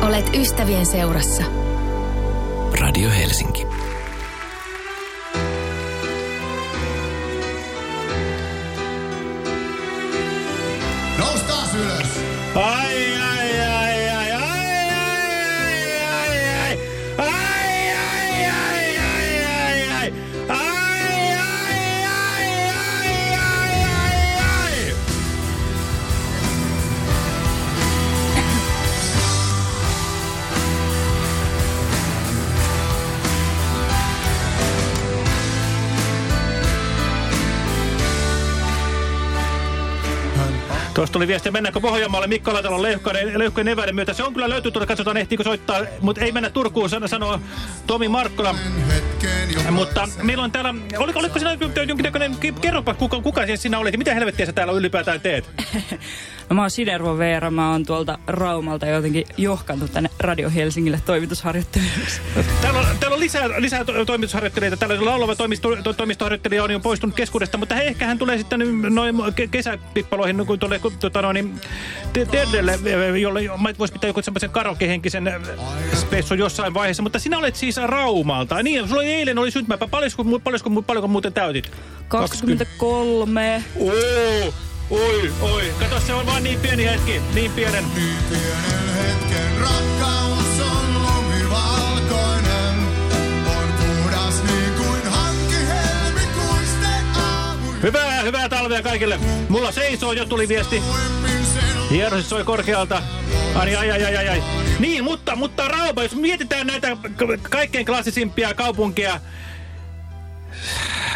Olet ystävien seurassa. Radio Helsinki. Nous taas ylös! Ai, ai, Tuosta tuli viesti, mennäänkö Pohjanmaalle Mikko leuhkainen, leuhkainen eväiden myötä. Se on kyllä löytyy tuolta, katsotaan ehtiikö soittaa, mutta ei mennä Turkuun, san- sanoo Tomi Markkola. Mutta meillä on täällä, oliko, oliko siinä jonkinnäköinen, kerropa kuka, kuka sinä olet mitä helvettiä sä täällä ylipäätään teet? No mä oon Sinervo Veera, mä oon tuolta Raumalta jotenkin johkanut tänne Radio Helsingille toimitusharjoittelijaksi. Täällä on, täällä on lisää, lisää to- toimitusharjoittelijoita. Täällä laulava toimisto, to, toimistoharjoittelija on jo poistunut keskuudesta, mutta he, ehkä hän tulee sitten noin ke, kesäpippaloihin kun tuolle tota, noin, niin, te- Terdelle, jolle voisi pitää joku semmoisen karaokehenkisen spessu jossain vaiheessa. Mutta sinä olet siis Raumalta. Niin, sulla oli eilen oli syntymäpä. Paljonko, paljonko, paljonko muuten täytit? 23. Oo, oi, oi. Kato, se on vaan niin pieni hetki. Niin pienen. Rakkaus on lumivalkoinen, on puhdas niin kuin hanki helmikuisten aamu. Hyvää, hyvää talvea kaikille. Mulla seisoo, jo tuli viesti. Hierosi soi korkealta. Ai, ai, ai, ai, ai. Niin, mutta, mutta Rauma, jos mietitään näitä ka- kaikkein klassisimpia kaupunkia,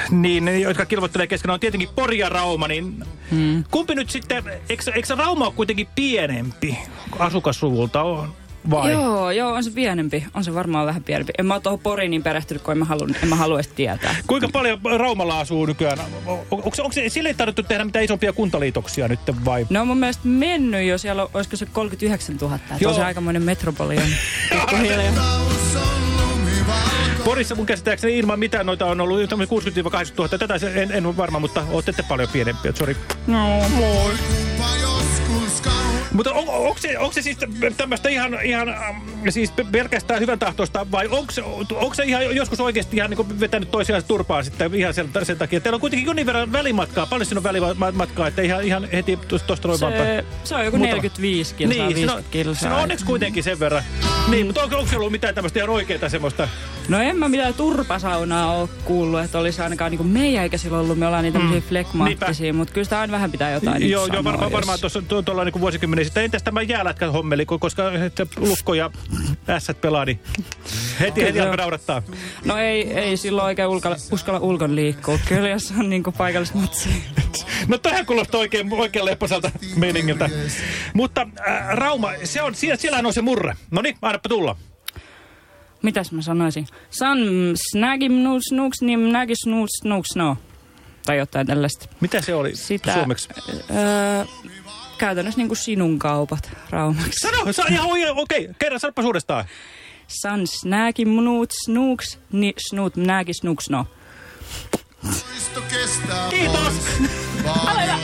niin, ne, jotka kilvoittelee keskenään, on tietenkin Pori ja Rauma, niin hmm. kumpi nyt sitten, eikö, eikö Rauma ole kuitenkin pienempi asukasluvulta on? Vai? Joo, joo, on se pienempi. On se varmaan vähän pienempi. En mä oon tuohon Poriin niin perehtynyt, kun en mä, halu, en mä halua edes tietää. Kuinka paljon Raumalla asuu nykyään? On- Onko, se- onko se, sille ei tarvittu tehdä mitään isompia kuntaliitoksia nyt vai? Ne on mun mielestä mennyt jo, siellä on, olisiko se 39 000. Että Joo. on se aikamoinen metropoli on. Porissa mun käsittääkseni ilman mitään noita on ollut 60-80 000. Tätä se- en, en ole varma, mutta olette te paljon pienempiä. Sori. No, moi. Mutta on, onko, se, onko se siis tämmöistä ihan, ihan ähm, siis pe- pelkästään hyvän tahtoista vai onko se, onko se ihan joskus oikeasti ihan niin vetänyt toisiaan turpaan sitten ihan sen, sen takia? Teillä on kuitenkin jonin verran välimatkaa. Paljon siinä on välimatkaa, että ihan, ihan heti tuosta noin vaan Se, se on joku 45 kilsaa, niin, 50 siinä on, kilsaa. siinä on onneksi kuitenkin sen verran. Niin, mutta onko, onko se ollut mitään tämmöistä ihan oikeaa semmoista? No en mä mitään turpasaunaa ole kuullut, että olisi ainakaan niin meidän eikä silloin ollut. Me ollaan niitä mm. flekmaattisia, mutta kyllä sitä aina vähän pitää jotain Joo, joo varmaan, jos- varmaan tuossa tu- tuolla niin vuosikymmenen sitten. Entäs tämä jäälätkä hommeli, ko- koska lukko ja ässät pelaa, niin heti, heti alkaa naurattaa. No ei, ei silloin oikein ulkalla, uskalla ulkon liikkua. Kyllä jos on niin paikallismatsi. No tähän kuulostaa oikein, oikein lepposalta meiningiltä. Mutta äh, Rauma, se on, siellä, siellähän on se murre. No niin, annapa tulla. Mitäs mä sanoisin? San snagim nuus nuuks nim nagis nuus nuuks no. Tai jotain tällaista. Mitä se oli Sitä, suomeksi? Öö, käytännössä niin kuin sinun kaupat raumaksi. Sano, sano ihan oikein, okei, kerran sanoppa uudestaan. San snagim nuut snuuks ni snuut nagis nuuks no. Kiitos! Vallan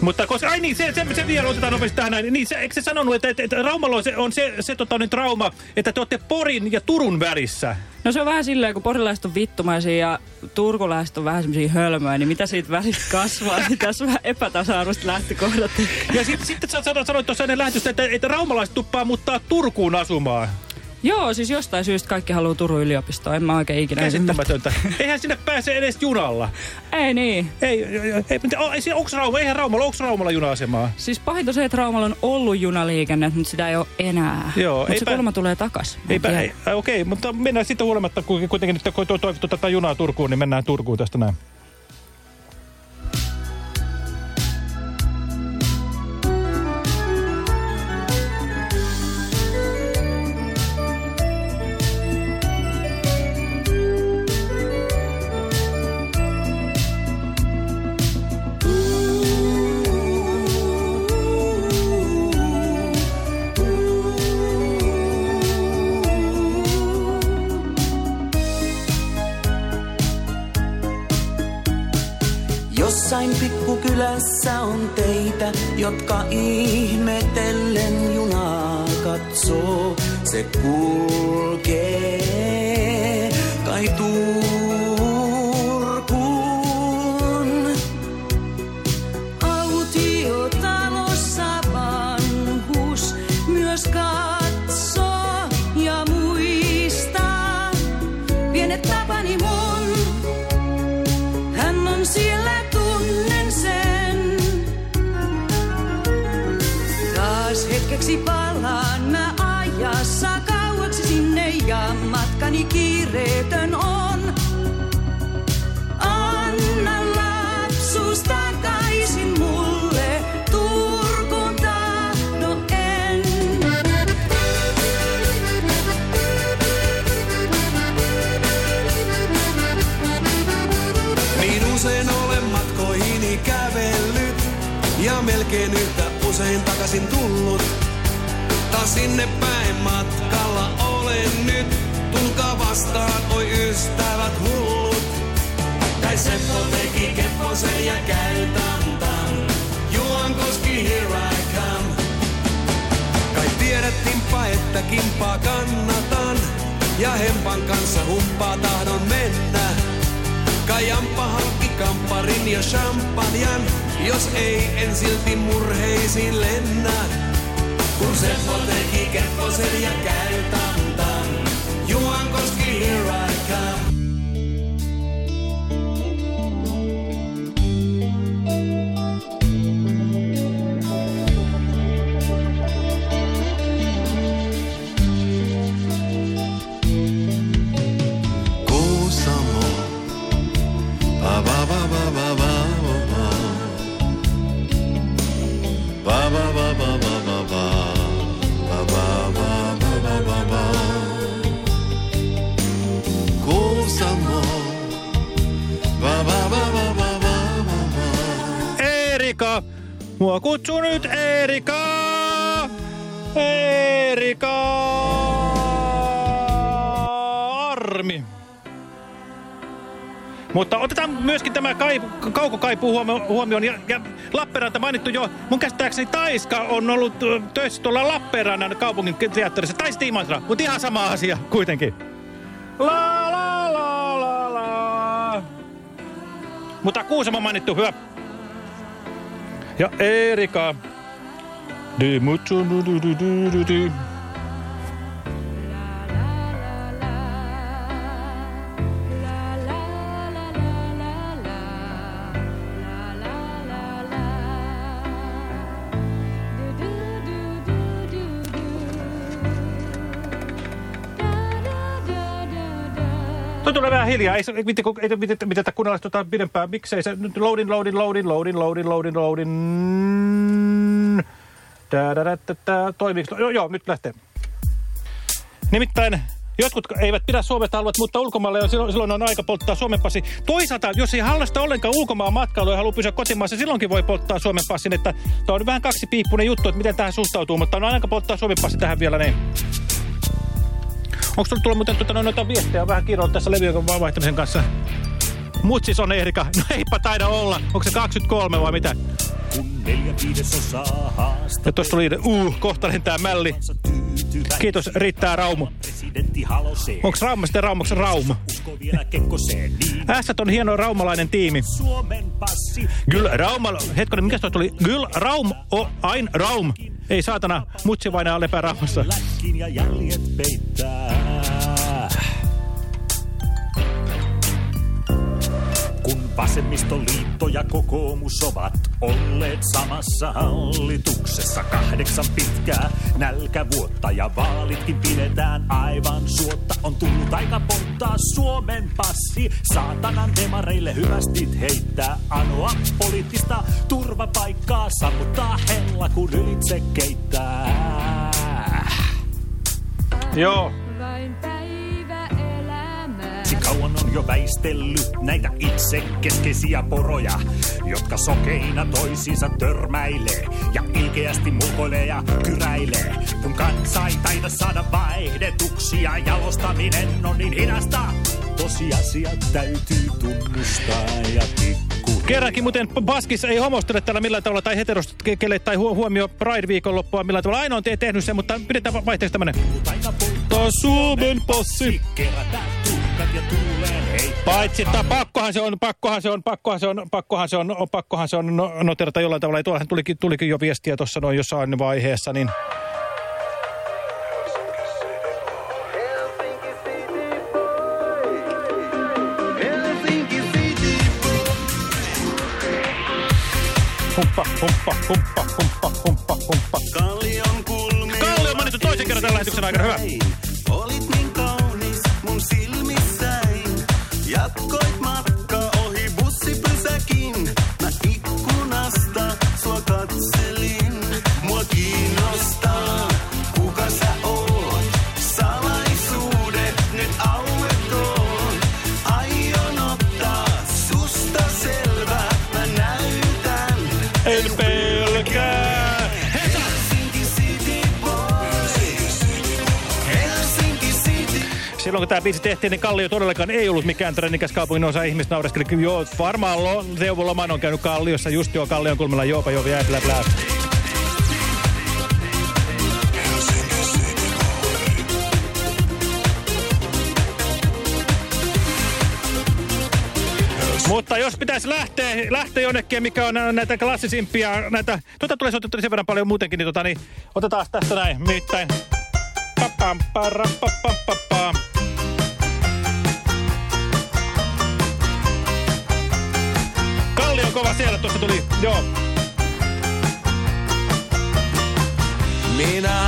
Mutta koska, ai niin, se, se, se vielä otetaan nopeasti tähän näin. Niin, se, eikö se sanonut, että, että, että Raumalla on se, on se, se tota, niin, trauma, että te olette Porin ja Turun välissä. No se on vähän silleen, kun porilaiset on vittumaisia ja turkulaiset on vähän semmoisia hölmöjä, niin mitä siitä välistä kasvaa, niin tässä on vähän epätasa-arvoiset lähtökohdat. Ja sitten sit, sä sanoit tuossa ennen lähetystä, että, että raumalaiset tuppaa muuttaa Turkuun asumaan. Joo, siis jostain syystä kaikki haluaa Turun yliopistoon. En mä oikein ikinä Käsittämätöntä. Eihän sinne pääse edes junalla. Ei niin. Ei, ei, ei, ei mutta o- ei siinä- onks Rauma, eihän Raumalla, onks Raumalla juna-asemaa? Siis pahinta se, että Raumalla on ollut junaliikenne, mutta sitä ei ole enää. Joo, Mutta se kulma tulee takas. Eipä, ei, okei, mutta mennään sitten huolimatta, kun kuitenkin nyt kun toivottu tätä junaa Turkuun, niin mennään Turkuun tästä näin. Teitä, jotka ihmetellen junaa katsoo. Se kulkee usein takaisin tullut. Taas sinne päin matkalla olen nyt. Tulkaa vastaan, oi ystävät hullut. Kai Seppo teki kepposen ja käy tam. Juan koski, here I come. Kai tiedät että kimpaa kannatan. Ja hempan kanssa humppaa tahdon mennä. Kai Jamppa hankki kampparin ja champanjan. Jos ei, en silti murheisiin lennä. Kun Seppo teki kepposen ja tam. Juan koski, here I Mua kutsuu nyt Erika! Erika! Armi. Mutta otetaan myöskin tämä kaipu, kaukokaipu huomio- huomioon. Ja, ja Lappeenranta mainittu jo. Mun käsittääkseni Taiska on ollut töissä tuolla Lappeenrannan kaupungin teatterissa. Tai Imatra, mutta ihan sama asia kuitenkin. La la la la la. Mutta Kuusamo mainittu, hyvä. Ja Erika. Du du du du du du du. Tulee vähän hiljaa. Ei, se- ei, viitti- ei, ei viitti- viitetä kuunnella tuota pidempään. Miksei se nyt loading, loading, loading, loading, loading, loading. Tää, Toimiiko? Joo, joo, nyt lähtee. Nimittäin jotkut eivät pidä Suomesta haluavat, mutta ulkomaille ja silloin, silloin on aika polttaa Suomen passi. Toisaalta, jos ei hallasta ollenkaan ulkomaan matkailua ja haluaa pysyä kotimaassa, silloinkin voi polttaa Suomen passin. Että tämä on vähän kaksipiippunen juttu, että miten tähän suhtautuu, mutta on aika polttaa Suomen passi tähän vielä niin. Onko tullut muuten tuota, noita viestejä vähän kiireellä tässä levyjen vaihtamisen kanssa? Mutsis on Erika. No eipä taida olla. Onko se 23 vai mitä? Ja tuossa tuli, uh, kohta lentää mälli. Kiitos, riittää Raumu. Onko Rauma sitten Raumaksi Rauma? Niin. Ässät on hieno raumalainen tiimi. Kyllä Rauma, hetkonen, mikä tuo tuli? Kyllä Raum, o, ain Raum. Ei saatana, mutsi vain lepää Raumassa. Lätkin ja jäljet peittää. Kun vasemmistoliitto ja kokoomus ovat olleet samassa hallituksessa kahdeksan pitkää nälkävuotta ja vaalitkin pidetään aivan suotta. On tullut aika polttaa Suomen passi, saatanan demareille hyvästit heittää, anoa poliittista turvapaikkaa, sammuttaa hella kun ylitse keittää. Joo. Vain päivä elämää. Si kauan on jo väistellyt näitä itsekeskeisiä poroja, jotka sokeina toisiinsa törmäilee ja ilkeästi mulkoilee ja kyräilee. Kun kansa ei taida saada vaihdetuksia, jalostaminen on niin hidasta. Tosiasiat täytyy tunnustaa ja pikku. Kerrankin muuten Baskis ei homostele täällä millään tavalla tai heterostele tai hu huomio Pride-viikonloppua millään tavalla. Ainoa on te tehnyt sen, mutta pidetään va- vaihteeksi tämmönen. Tää Suomen passi. Kerätään tuhkat ja tuuleen heittää. Paitsi, että pakkohan se on, pakkohan se on, pakkohan se on, pakkohan se on, pakkohan se on no, noterata jollain tavalla. Ja tuollahan tulikin, tulikin jo viestiä tuossa noin jossain vaiheessa, niin... Humppa, humppa, humppa, humppa, humppa, humppa. Kallion kulmi. Kalli on mainittu toisen kerran tällä lähetyksen aikana. Hyvä. Silly. Silloin kun tämä biisi tehtiin, niin Kallio todellakaan ei ollut mikään trendikäs kaupungin osa. Ihmiset naureskeli, joo, varmaan lo, Teuvo Loman on käynyt Kalliossa, just joo, Kallion kulmalla, joopa joo, jää, blä, blä. Mutta jos pitäisi lähteä, lähteä jonnekin, mikä on näitä klassisimpia, näitä, tuota tulee soitettu sen verran paljon muutenkin, niin, tota, niin otetaan tästä näin, mittain. Kova siellä, tuossa tuli, joo. Minä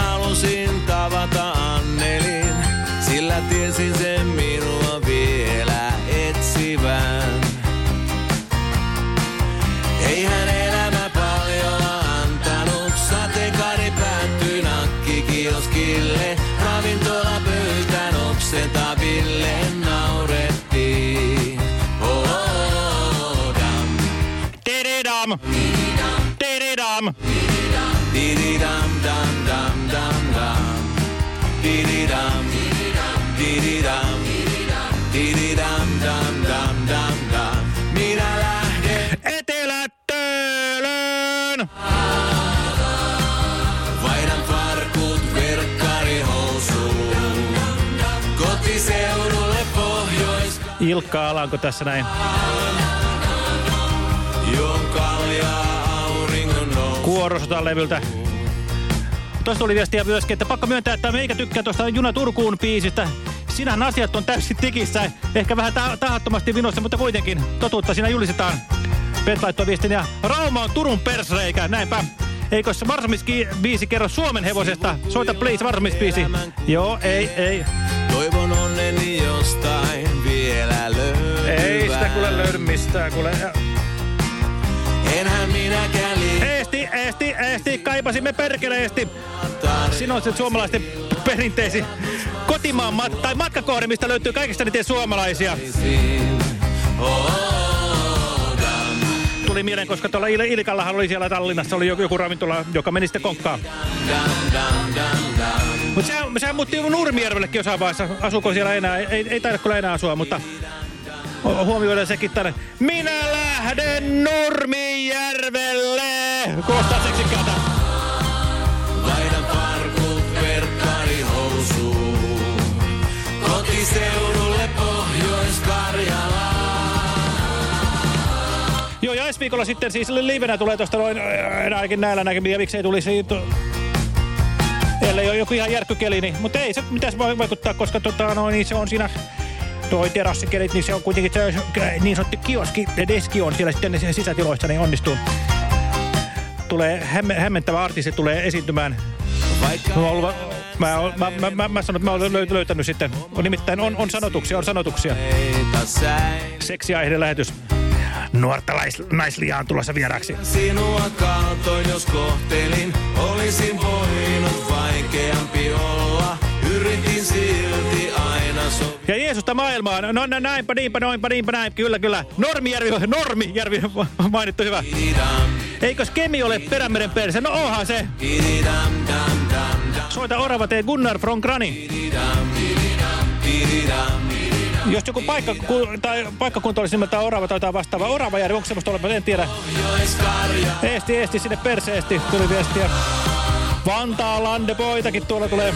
Ilkka Alanko tässä näin. Kuorosotan levyltä. Tuosta tuli viestiä myöskin, että pakko myöntää, että meikä tykkää tuosta Juna Turkuun biisistä. Sinähän asiat on täysin tikissä, ehkä vähän ta tahattomasti vinossa, mutta kuitenkin totuutta siinä julistetaan. Pet laittoi viestin ja Rauma on Turun persreikä, näinpä. Eikö se Varsomis-biisi kerro Suomen hevosesta? Soita please Varsomis-biisi. Joo, ei, ei. Toivon onneni jostain löydy mistään, kuule. Enhän minäkään. Eesti, Eesti, Eesti, kaipasimme perkeleesti. Se suomalaisten perinteisi kotimaan mat tai matkakohde, mistä löytyy kaikista niitä suomalaisia. Tuli mieleen, koska tuolla Il Ilkallahan oli siellä Tallinnassa oli joku, joku ravintola, joka meni sitten konkkaan. Mutta sehän, sehän muutti Nurmijärvellekin jossain vaiheessa. Asuuko siellä enää? Ei, ei taida kyllä enää asua, mutta hu- huomioidaan sekin tänne. Minä lähden Nurmijärvelle! Kuulostaa seksikkäältä. Vaihdan farkut verkkari housuun. Kotiseudulle Pohjois-Karjalaan. Joo, ja ensi viikolla sitten siis livenä tulee tuosta noin, äh, ainakin näillä näkemiä, miksei tulisi, ellei ole joku ihan järkkykeli, niin, mutta ei se mitäs voi vaikuttaa, koska tota, no, niin se on siinä toi terassikelit, niin se on kuitenkin se, niin sanottu kioski, deski on siellä sitten sisätiloissa, niin onnistuu. Tulee hämme, hämmentävä artisti tulee esiintymään. Mä, oon ollut, mä, mä, mä, mä, mä sanon, että mä olen löy- löytänyt sitten. On nimittäin on, on sanotuksia, on sanotuksia. Seksiaiheiden lähetys. Nuorta lais, naisliaa on tulossa vieraaksi. Sinua kaltoin, jos kohtelin, olisin voinut vaikeampi olla. Yritin silti aina. Ja Jeesusta maailmaan. No, no näinpä, niinpä, noinpä, niinpä, näin. Kyllä, kyllä. Normijärvi, Normijärvi mainittu hyvä. Eikös Kemi ole Perämeren perse? No onhan se. Soita orava tee Gunnar from Grani. Jos joku paikka, ku, tai paikkakunta olisi nimeltään Orava tai jotain vastaavaa. Oravajärvi, onko semmoista olemassa? En tiedä. Eesti, Eesti, sinne perseesti tuli viestiä. Vantaa Lande Boitakin tuolla tulee.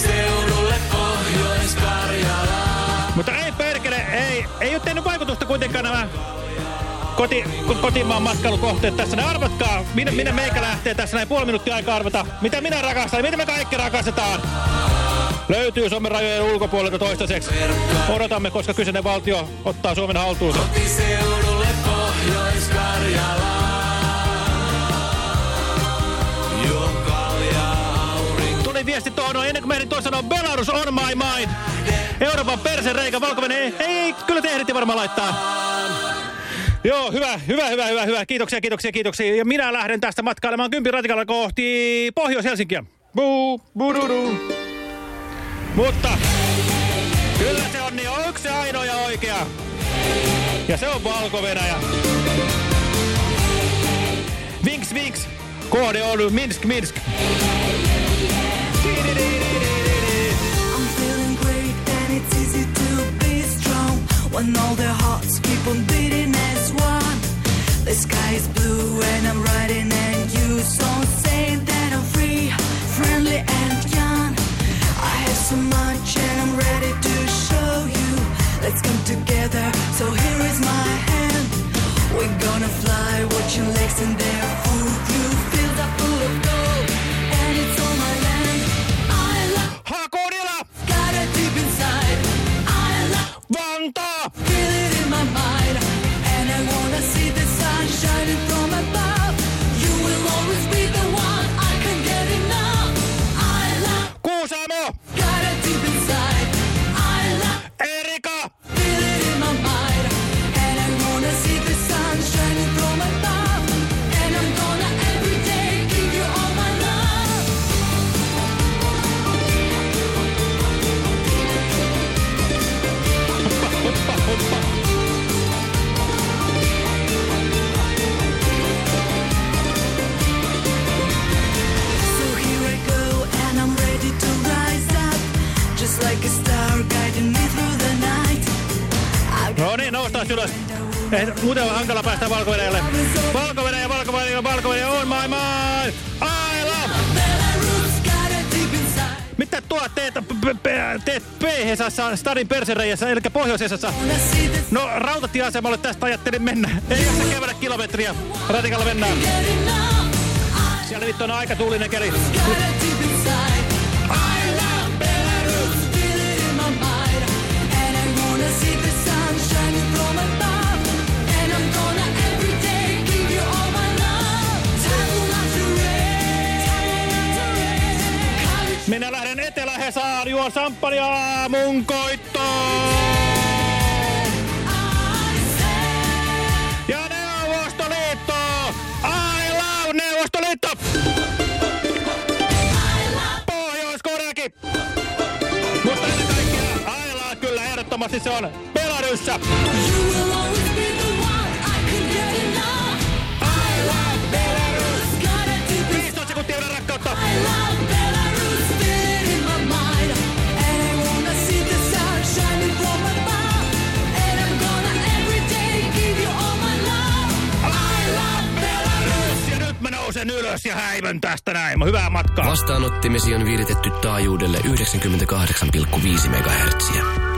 Kotiseudulle Pohjois-Karjalaan. Mutta ei perkele, ei, ei ole tehnyt vaikutusta kuitenkaan nämä koti, ko- kotimaan matkailukohteet tässä. Ne arvatkaa, minne, minne meikä lähtee tässä näin puoli minuuttia aikaa arvata. Mitä minä rakastan mitä me kaikki rakastetaan. Löytyy Suomen rajojen ulkopuolelta toistaiseksi. Odotamme, koska kyseinen valtio ottaa Suomen haltuunsa. Kotiseudulle viesti tuohon, no ennen kuin mä ehdin tuossa sanoa Belarus on my mind. Euroopan persereikä, valko ei, ei, kyllä te ehditte varmaan laittaa. Joo, hyvä, hyvä, hyvä, hyvä, hyvä. Kiitoksia, kiitoksia, kiitoksia. Ja minä lähden tästä matkailemaan kympin ratikalla kohti Pohjois-Helsinkiä. Buu, bududu. Mutta kyllä se on niin yksi ainoa ja oikea. Ja se on Valko-Venäjä. Vinks, vinks. Kohde on Minsk, Minsk. When all their hearts keep on beating as one. The sky is blue and I'm riding and you don't say that I'm free, friendly and young. I have so much and I'm ready to show you. Let's come together, so here is my hand. We're gonna fly, watching lakes and their muuten on hankala päästä valko -Venäjälle. valko -Venäjä, valko -Venäjä, valko on my mind. I love! Mitä tuo teet, teet P-Hesassa, Stadin persereijässä, eli Pohjoisessa? No, rautatieasemalle tästä ajattelin mennä. Ei jaksa kävellä kilometriä. Ratikalla mennään. Siellä nyt on aika tuulinen keli. Minä lähden Etelä-Hesaan, juon samppania mun koittoon. Ja Neuvostoliitto! I love Neuvostoliitto! Pohjois-Koreakin! Mutta ennen kaikkea I love kyllä ehdottomasti se on Belarussa! I love Belarus! 15 sekuntia vielä rakkautta! Ja nousen ylös ja häivän tästä näin. Hyvää matkaa. Vastaanottimesi on viritetty taajuudelle 98,5 MHz.